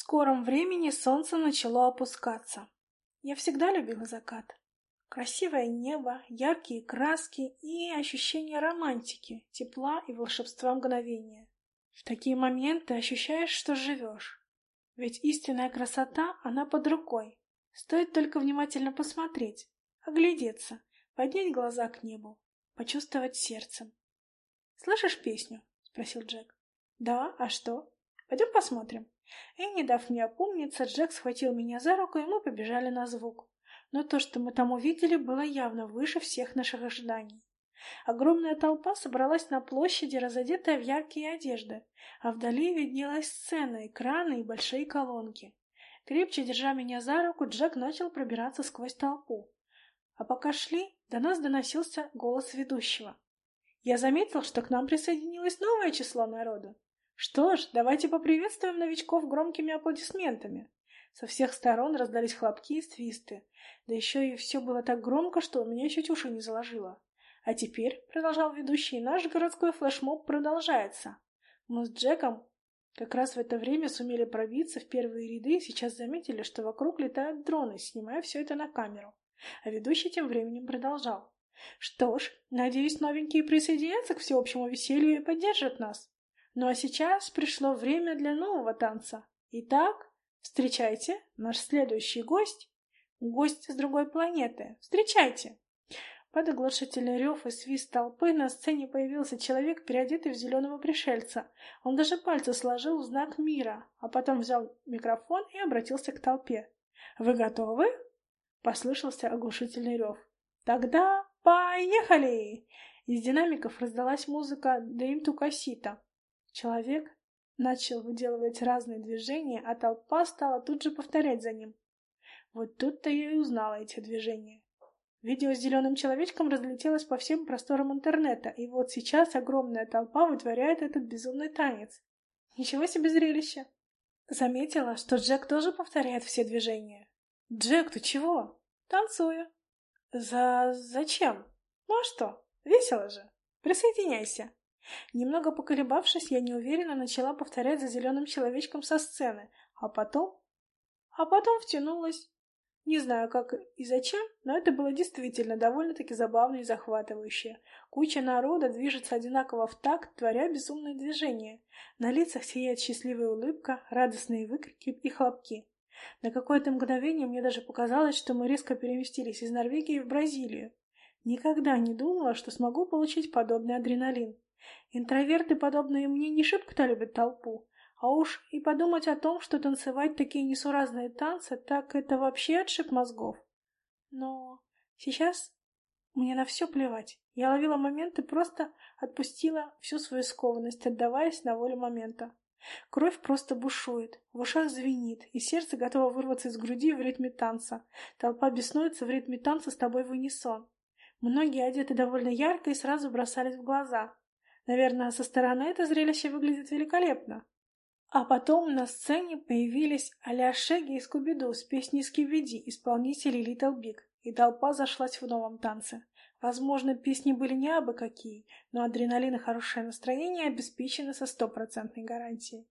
скором времени солнце начало опускаться. Я всегда любила закат. Красивое небо, яркие краски и ощущение романтики, тепла и волшебства мгновения. В такие моменты ощущаешь, что живешь. Ведь истинная красота, она под рукой. Стоит только внимательно посмотреть, оглядеться, поднять глаза к небу, почувствовать сердцем. «Слышишь песню?» — спросил Джек. «Да, а что? Пойдем посмотрим». И, не дав мне опомниться, Джек схватил меня за руку, и мы побежали на звук. Но то, что мы там увидели, было явно выше всех наших ожиданий. Огромная толпа собралась на площади, разодетая в яркие одежды, а вдали виднелась сцена, экраны и большие колонки. Крепче держа меня за руку, Джек начал пробираться сквозь толпу. А пока шли, до нас доносился голос ведущего. Я заметил, что к нам присоединилось новое число народа. Что ж, давайте поприветствуем новичков громкими аплодисментами. Со всех сторон раздались хлопки и свисты. Да еще и все было так громко, что у меня чуть уши не заложило. А теперь, — продолжал ведущий, — наш городской флешмоб продолжается. Мы с Джеком как раз в это время сумели пробиться в первые ряды и сейчас заметили, что вокруг летают дроны, снимая все это на камеру. А ведущий тем временем продолжал. Что ж, надеюсь, новенькие присоединятся к всеобщему веселью и поддержат нас. Ну а сейчас пришло время для нового танца. Итак, встречайте, наш следующий гость. Гость с другой планеты. Встречайте! Под оглушительный рев и свист толпы на сцене появился человек, переодетый в зеленого пришельца. Он даже пальцы сложил в знак мира, а потом взял микрофон и обратился к толпе. «Вы готовы?» — послышался оглушительный рев. «Тогда поехали!» Из динамиков раздалась музыка «Дэйм Тукасита». Человек начал выделывать разные движения, а толпа стала тут же повторять за ним. Вот тут-то я и узнала эти движения. Видео с зеленым человечком разлетелось по всем просторам интернета, и вот сейчас огромная толпа вытворяет этот безумный танец. Ничего себе зрелище! Заметила, что Джек тоже повторяет все движения. «Джек, ты чего?» «Танцую». «За... зачем?» «Ну а что? Весело же. Присоединяйся». Немного поколебавшись, я неуверенно начала повторять за зеленым человечком со сцены, а потом... А потом втянулась. Не знаю, как и зачем, но это было действительно довольно-таки забавно и захватывающе. Куча народа движется одинаково в такт, творя безумные движения. На лицах сияет счастливая улыбка, радостные выкрики и хлопки. На какое-то мгновение мне даже показалось, что мы резко переместились из Норвегии в Бразилию. Никогда не думала, что смогу получить подобный адреналин. Интроверты, подобные мне, не шибко-то любят толпу. А уж и подумать о том, что танцевать такие несуразные танцы, так это вообще отшиб мозгов. Но сейчас мне на все плевать. Я ловила момент и просто отпустила всю свою скованность, отдаваясь на волю момента. Кровь просто бушует, в ушах звенит, и сердце готово вырваться из груди в ритме танца. Толпа беснуется в ритме танца с тобой в унисон. Многие одеты довольно ярко и сразу бросались в глаза. Наверное, со стороны это зрелище выглядит великолепно. А потом на сцене появились а-ля Шеги и Скуби-Ду с песней «Скибиди» исполнителей Little Big, и толпа зашлась в новом танце. Возможно, песни были не абы какие, но адреналин и хорошее настроение обеспечены со стопроцентной гарантией.